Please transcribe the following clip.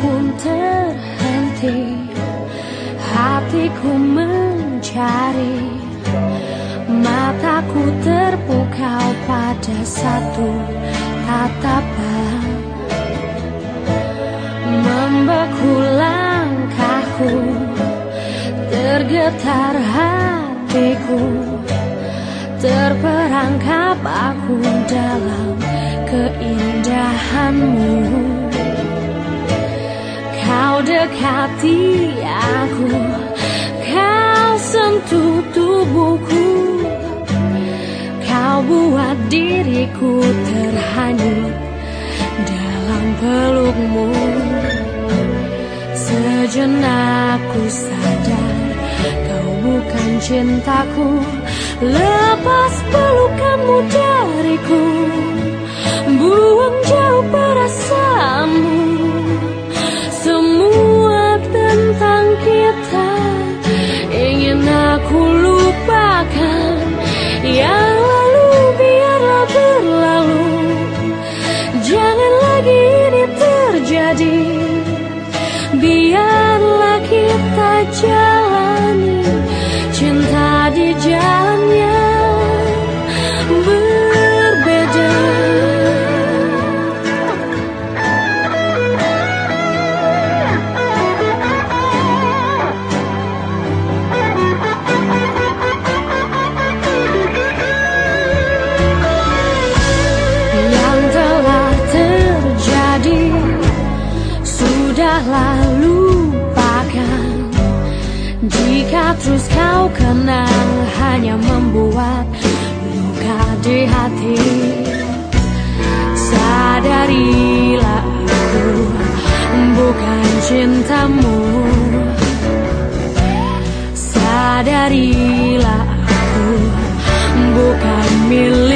pun terhenti. Hatiku mencari. Mataku terpukau pada satu tatapan Membeku langkahku. Tergetar hatiku. Terperangkap aku dalam keindahanmu dekati aku. Kau sentuh tubuhku. Kau buat diriku terhanyut Dalam pelukmu. Sejenak ku sadar Kau bukan cintaku. Lepas pelukanmu de ar. Cintamu. Sadarilah aku bukan milikmu